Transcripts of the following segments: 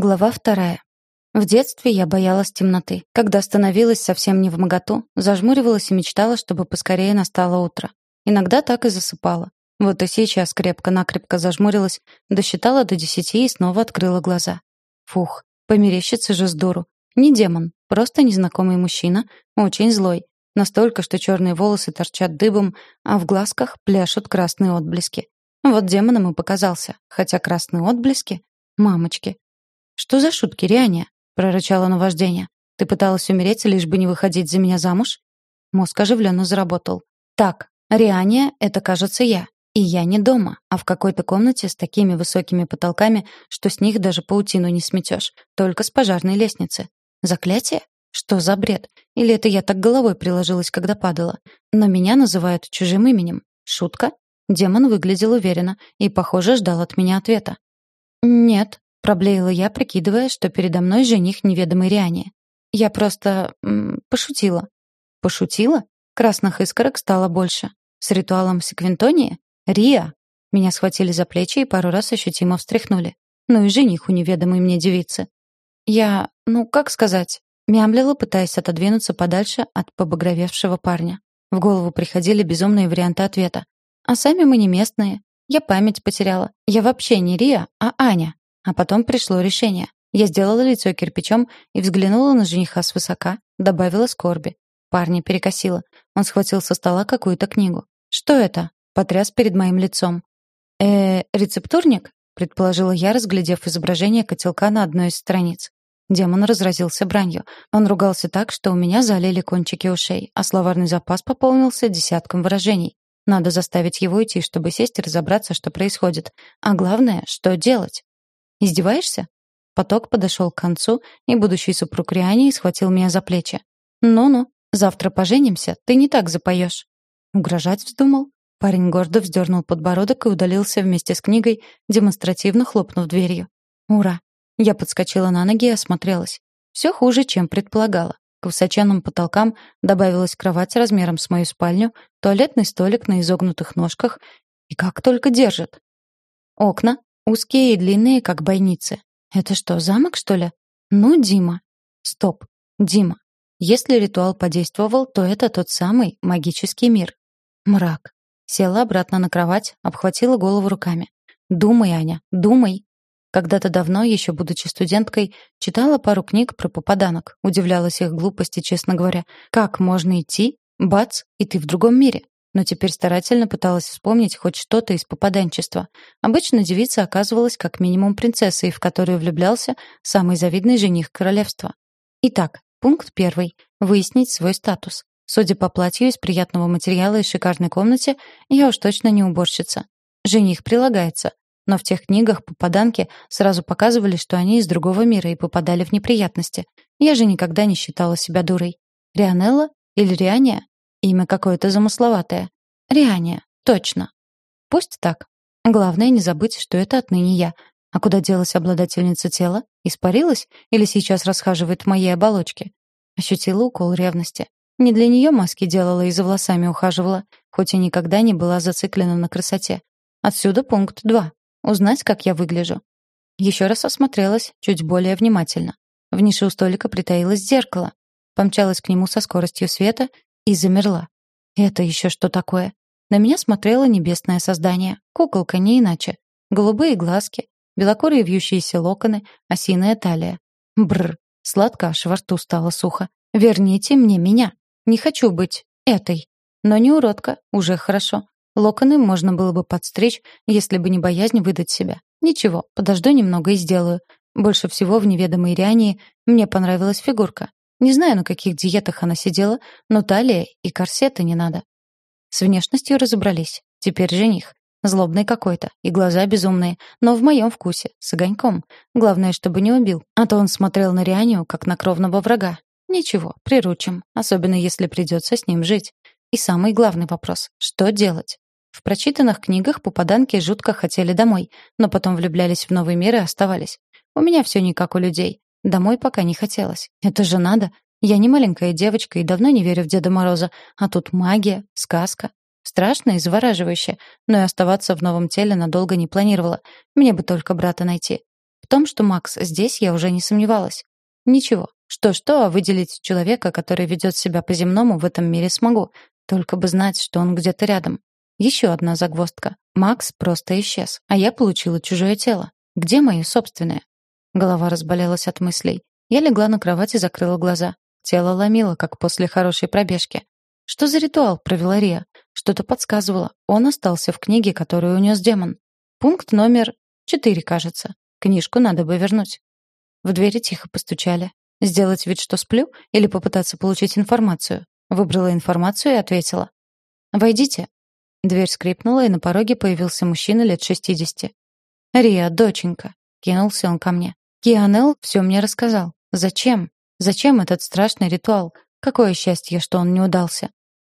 Глава вторая. В детстве я боялась темноты. Когда становилась совсем не в моготу, зажмуривалась и мечтала, чтобы поскорее настало утро. Иногда так и засыпала. Вот и сейчас крепко-накрепко зажмурилась, досчитала до десяти и снова открыла глаза. Фух, померещится же с дуру. Не демон, просто незнакомый мужчина, очень злой. Настолько, что черные волосы торчат дыбом, а в глазках пляшут красные отблески. Вот демоном и показался, хотя красные отблески... Мамочки, «Что за шутки, Рианя?» — прорычало наваждение. «Ты пыталась умереть, лишь бы не выходить за меня замуж?» Мозг оживленно заработал. «Так, Риания — это, кажется, я. И я не дома, а в какой-то комнате с такими высокими потолками, что с них даже паутину не сметешь, только с пожарной лестницы. Заклятие? Что за бред? Или это я так головой приложилась, когда падала? Но меня называют чужим именем. Шутка? Демон выглядел уверенно и, похоже, ждал от меня ответа. «Нет», Проблеяла я, прикидывая, что передо мной жених неведомой Риане. Я просто... М, пошутила. Пошутила? Красных искорок стало больше. С ритуалом секвентонии? Риа! Меня схватили за плечи и пару раз ощутимо встряхнули. Ну и жених у неведомой мне девицы. Я, ну, как сказать, мямлила, пытаясь отодвинуться подальше от побагровевшего парня. В голову приходили безумные варианты ответа. А сами мы не местные. Я память потеряла. Я вообще не Риа, а Аня. А потом пришло решение. Я сделала лицо кирпичом и взглянула на жениха свысока, добавила скорби. Парня перекосило. Он схватил со стола какую-то книгу. «Что это?» — потряс перед моим лицом. э рецептурник?» — предположила я, разглядев изображение котелка на одной из страниц. Демон разразился бранью. Он ругался так, что у меня залили кончики ушей, а словарный запас пополнился десятком выражений. Надо заставить его уйти, чтобы сесть и разобраться, что происходит. А главное, что делать. Издеваешься?» Поток подошел к концу, и будущий супруг Риани схватил меня за плечи. «Ну-ну, завтра поженимся, ты не так запоешь». Угрожать вздумал? Парень гордо вздернул подбородок и удалился вместе с книгой, демонстративно хлопнув дверью. «Ура!» Я подскочила на ноги и осмотрелась. Все хуже, чем предполагала. К высоченным потолкам добавилась кровать размером с мою спальню, туалетный столик на изогнутых ножках и как только держит. Окна, Узкие и длинные, как бойницы. Это что, замок, что ли? Ну, Дима. Стоп. Дима. Если ритуал подействовал, то это тот самый магический мир. Мрак. Села обратно на кровать, обхватила голову руками. Думай, Аня, думай. Когда-то давно, еще будучи студенткой, читала пару книг про попаданок. Удивлялась их глупости, честно говоря. Как можно идти, бац, и ты в другом мире? Но теперь старательно пыталась вспомнить хоть что-то из попаданчества. Обычно девица оказывалась как минимум принцессой, в которую влюблялся самый завидный жених королевства. Итак, пункт первый — выяснить свой статус. Судя по платью из приятного материала и шикарной комнате, я уж точно не уборщица. Жених прилагается. Но в тех книгах попаданки сразу показывали, что они из другого мира и попадали в неприятности. Я же никогда не считала себя дурой. Рианелла или Риания Имя какое-то замысловатое. Риания, точно. Пусть так. Главное не забыть, что это отныне я. А куда делась обладательница тела? Испарилась или сейчас расхаживает в моей оболочке? Ощутила укол ревности. Не для нее маски делала и за волосами ухаживала, хоть и никогда не была зациклена на красоте. Отсюда пункт два. Узнать, как я выгляжу. Еще раз осмотрелась, чуть более внимательно. В нише у столика притаилось зеркало. Помчалась к нему со скоростью света и замерла. Это еще что такое? На меня смотрело небесное создание. Куколка, не иначе. Голубые глазки, белокурые вьющиеся локоны, осиная талия. Бррр, сладко аж во рту стало сухо. Верните мне меня. Не хочу быть этой. Но не уродка, уже хорошо. Локоны можно было бы подстричь, если бы не боязнь выдать себя. Ничего, подожду немного и сделаю. Больше всего в неведомой Риании мне понравилась фигурка. Не знаю, на каких диетах она сидела, но талия и корсеты не надо. С внешностью разобрались. Теперь жених. Злобный какой-то, и глаза безумные, но в моем вкусе, с огоньком. Главное, чтобы не убил, а то он смотрел на Рианию, как на кровного врага. Ничего, приручим, особенно если придется с ним жить. И самый главный вопрос — что делать? В прочитанных книгах попаданки жутко хотели домой, но потом влюблялись в новый мир и оставались. У меня все не как у людей. Домой пока не хотелось. Это же надо. Я не маленькая девочка и давно не верю в Деда Мороза. А тут магия, сказка. Страшно и завораживающе. Но и оставаться в новом теле надолго не планировала. Мне бы только брата найти. том, что Макс здесь, я уже не сомневалась. Ничего, что-что, а выделить человека, который ведет себя по-земному, в этом мире смогу. Только бы знать, что он где-то рядом. Еще одна загвоздка. Макс просто исчез, а я получила чужое тело. Где мое собственное? Голова разболелась от мыслей. Я легла на кровать и закрыла глаза. Тело ломило, как после хорошей пробежки. Что за ритуал провела Рия? Что-то подсказывало. Он остался в книге, которую унес демон. Пункт номер четыре, кажется. Книжку надо бы вернуть. В двери тихо постучали. Сделать вид, что сплю, или попытаться получить информацию? Выбрала информацию и ответила. «Войдите». Дверь скрипнула, и на пороге появился мужчина лет шестидесяти. «Рия, доченька», — кинулся он ко мне. Кианел все мне рассказал. Зачем? Зачем этот страшный ритуал? Какое счастье, что он не удался.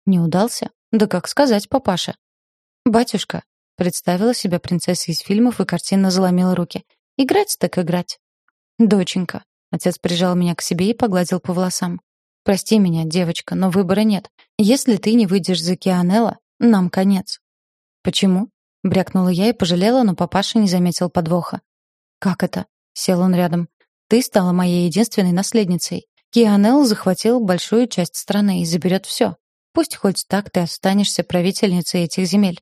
Не удался? Да как сказать, папаша? Батюшка, представила себя принцессой из фильмов и картинно заломила руки. Играть так играть. Доченька. Отец прижал меня к себе и погладил по волосам. Прости меня, девочка, но выбора нет. Если ты не выйдешь за Кианелла, нам конец. Почему? брякнула я и пожалела, но папаша не заметил подвоха. Как это? Сел он рядом. Ты стала моей единственной наследницей. Кианел захватил большую часть страны и заберет все. Пусть хоть так ты останешься правительницей этих земель.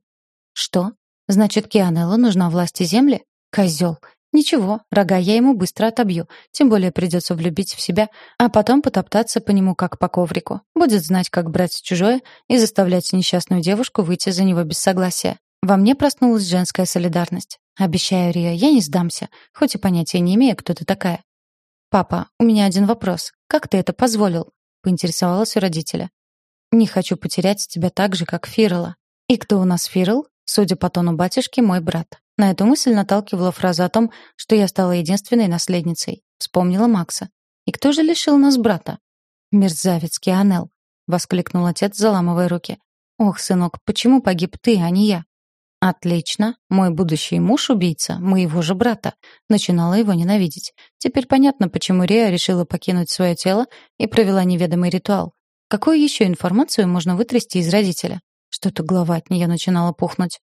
Что? Значит, Кианеллу нужна власть и земли? Козел. Ничего, рога я ему быстро отобью. Тем более придется влюбить в себя, а потом потоптаться по нему как по коврику. Будет знать, как брать чужое и заставлять несчастную девушку выйти за него без согласия. Во мне проснулась женская солидарность. Обещаю, Рио, я не сдамся, хоть и понятия не имею, кто ты такая. Папа, у меня один вопрос. Как ты это позволил? поинтересовалась у родителя. Не хочу потерять тебя так же, как Фирла. И кто у нас Фирл? Судя по тону батюшки, мой брат. На эту мысль наталкивала фраза о том, что я стала единственной наследницей. Вспомнила Макса. И кто же лишил нас брата? Мерзавец Кианел, воскликнул отец, заламывая руки. Ох, сынок, почему погиб ты, а не я? Отлично. Мой будущий муж убийца моего же брата. Начинала его ненавидеть. Теперь понятно, почему Риа решила покинуть свое тело и провела неведомый ритуал. Какую еще информацию можно вытрясти из родителя? Что-то голова от нее начинала пухнуть.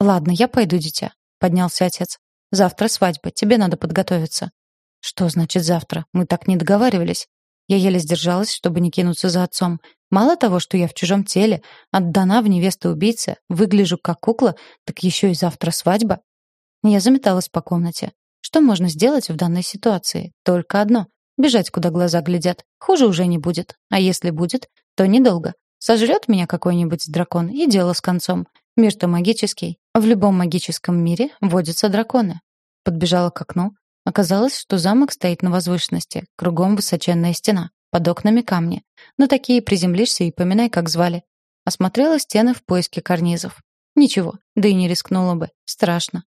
Ладно, я пойду, дитя, поднялся отец. Завтра свадьба, тебе надо подготовиться. Что значит завтра? Мы так не договаривались. Я еле сдержалась, чтобы не кинуться за отцом. Мало того, что я в чужом теле, отдана в невесту убийце, выгляжу как кукла, так еще и завтра свадьба. Я заметалась по комнате. Что можно сделать в данной ситуации? Только одно — бежать, куда глаза глядят. Хуже уже не будет. А если будет, то недолго. Сожрет меня какой-нибудь дракон, и дело с концом. Мир-то магический. В любом магическом мире водятся драконы. Подбежала к окну, Оказалось, что замок стоит на возвышенности, кругом высоченная стена, под окнами камни. Но такие приземлишься и поминай, как звали. Осмотрела стены в поиске карнизов. Ничего, да и не рискнула бы. Страшно.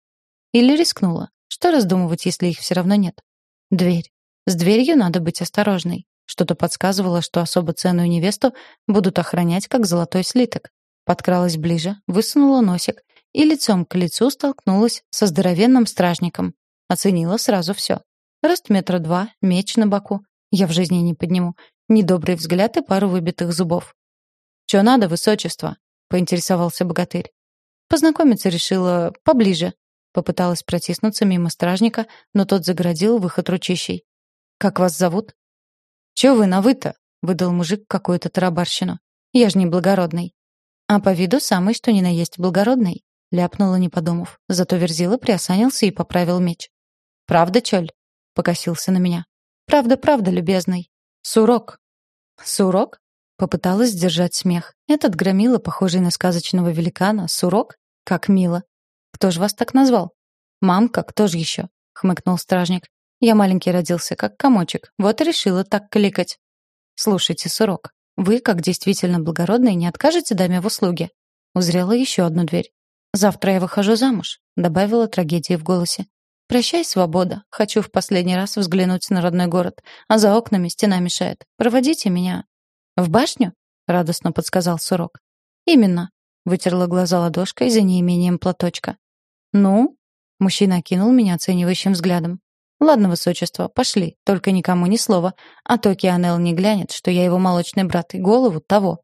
Или рискнула. Что раздумывать, если их все равно нет? Дверь. С дверью надо быть осторожной. Что-то подсказывало, что особо ценную невесту будут охранять, как золотой слиток. Подкралась ближе, высунула носик и лицом к лицу столкнулась со здоровенным стражником. Оценила сразу все. Рост метра два, меч на боку. Я в жизни не подниму. Недобрый взгляд и пару выбитых зубов. «Чё надо, высочество?» — поинтересовался богатырь. Познакомиться решила поближе. Попыталась протиснуться мимо стражника, но тот загородил выход ручищей. «Как вас зовут?» «Чё вы на вы-то?» — выдал мужик какую-то тарабарщину. «Я ж не благородный». «А по виду самый что ни на есть благородный», — ляпнула, не подумав. Зато Верзила приосанился и поправил меч. «Правда, Чоль?» — покосился на меня. «Правда, правда, любезный. Сурок». «Сурок?» — попыталась сдержать смех. «Этот громила, похожий на сказочного великана, Сурок? Как мило. Кто же вас так назвал?» «Мамка, кто же еще?» — хмыкнул стражник. «Я маленький родился, как комочек. Вот и решила так кликать». «Слушайте, Сурок, вы, как действительно благородный, не откажете даме в услуге?» Узрела еще одну дверь. «Завтра я выхожу замуж», — добавила трагедия в голосе. «Прощай, свобода. Хочу в последний раз взглянуть на родной город. А за окнами стена мешает. Проводите меня». «В башню?» — радостно подсказал Сурок. «Именно», — вытерла глаза ладошкой за неимением платочка. «Ну?» — мужчина окинул меня оценивающим взглядом. «Ладно, высочество, пошли, только никому ни слова, а то Кианел не глянет, что я его молочный брат, и голову того».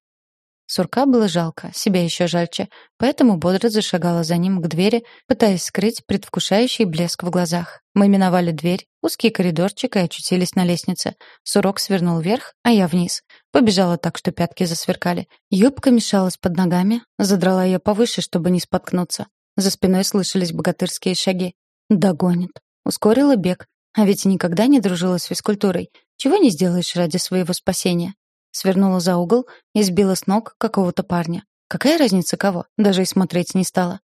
Сурка было жалко, себя еще жальче, поэтому бодро зашагала за ним к двери, пытаясь скрыть предвкушающий блеск в глазах. Мы миновали дверь, узкий коридорчик и очутились на лестнице. Сурок свернул вверх, а я вниз. Побежала так, что пятки засверкали. Юбка мешалась под ногами, задрала ее повыше, чтобы не споткнуться. За спиной слышались богатырские шаги. Догонит. Ускорила бег. А ведь никогда не дружила с физкультурой. Чего не сделаешь ради своего спасения? Свернула за угол и сбила с ног какого-то парня. Какая разница кого? Даже и смотреть не стала.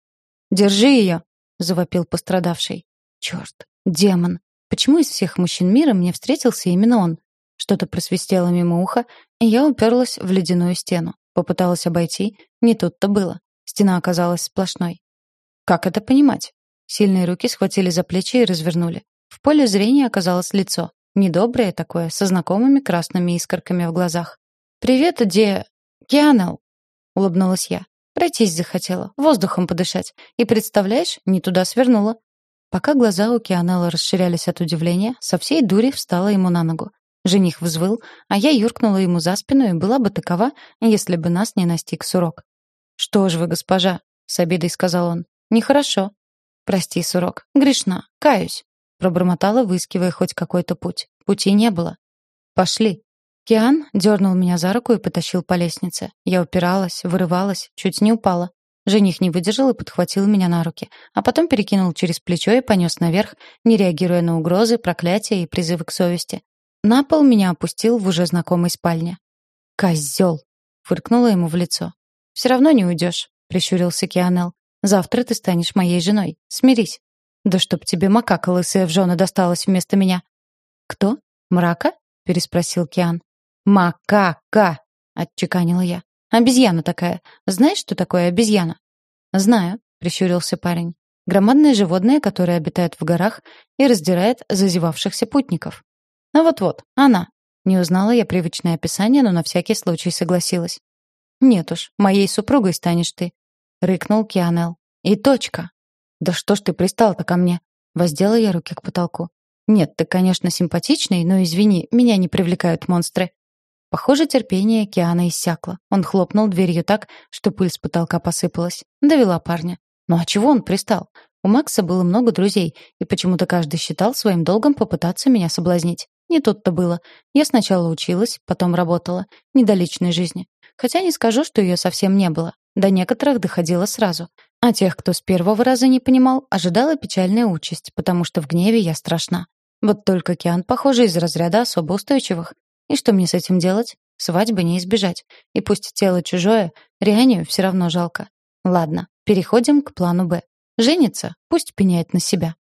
«Держи ее!» — завопил пострадавший. «Черт, демон! Почему из всех мужчин мира мне встретился именно он?» Что-то просвистело мимо уха, и я уперлась в ледяную стену. Попыталась обойти, не тут-то было. Стена оказалась сплошной. Как это понимать? Сильные руки схватили за плечи и развернули. В поле зрения оказалось лицо. Недоброе такое, со знакомыми красными искорками в глазах. «Привет, Де... Кианел!» — улыбнулась я. «Пройтись захотела, воздухом подышать. И, представляешь, не туда свернула». Пока глаза у Кианелла расширялись от удивления, со всей дури встала ему на ногу. Жених взвыл, а я юркнула ему за спину и была бы такова, если бы нас не настиг сурок. «Что ж вы, госпожа?» — с обидой сказал он. «Нехорошо». «Прости, сурок, грешна, каюсь» пробормотала, выискивая хоть какой-то путь. Пути не было. «Пошли». Киан дернул меня за руку и потащил по лестнице. Я упиралась, вырывалась, чуть не упала. Жених не выдержал и подхватил меня на руки, а потом перекинул через плечо и понес наверх, не реагируя на угрозы, проклятия и призывы к совести. На пол меня опустил в уже знакомой спальне. «Козёл!» — фыркнула ему в лицо. «Все равно не уйдешь», — прищурился Кианел. «Завтра ты станешь моей женой. Смирись». «Да чтоб тебе макака лысая в жены досталась вместо меня». «Кто? Мрака?» — переспросил Киан. «Макака!» — отчеканила я. «Обезьяна такая. Знаешь, что такое обезьяна?» «Знаю», — прищурился парень. «Громадное животное, которое обитает в горах и раздирает зазевавшихся путников». «Ну вот-вот, она». Не узнала я привычное описание, но на всякий случай согласилась. «Нет уж, моей супругой станешь ты», — рыкнул Кианел. «И точка». «Да что ж ты пристал-то ко мне?» Воздела я руки к потолку. «Нет, ты, конечно, симпатичный, но, извини, меня не привлекают монстры». Похоже, терпение Киана иссякло. Он хлопнул дверью так, что пыль с потолка посыпалась. Довела парня. Ну а чего он пристал? У Макса было много друзей, и почему-то каждый считал своим долгом попытаться меня соблазнить. Не тут-то было. Я сначала училась, потом работала. Не до личной жизни. Хотя не скажу, что ее совсем не было. До некоторых доходило сразу. А тех, кто с первого раза не понимал, ожидала печальная участь, потому что в гневе я страшна. Вот только Киан, похоже, из разряда особо устойчивых. И что мне с этим делать? Свадьбы не избежать. И пусть тело чужое, Рианию все равно жалко. Ладно, переходим к плану «Б». Женится, пусть пеняет на себя.